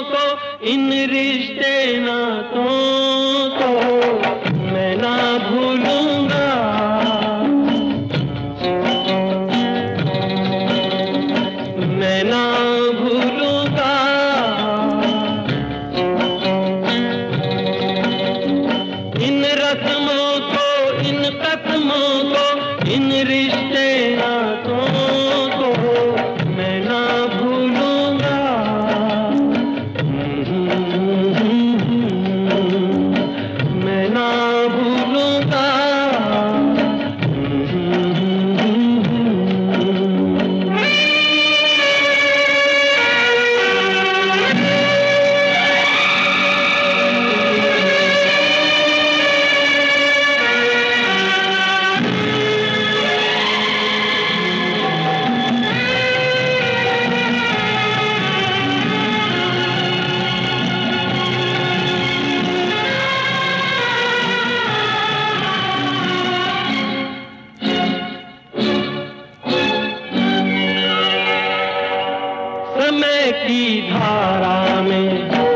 को इन रिश्ते नातों को मैं ना भूलूँगा। मैं ना भूलूँगा। इन रस्मों को, इन कस्मों को, इन रिश्ते की धारा में।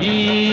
की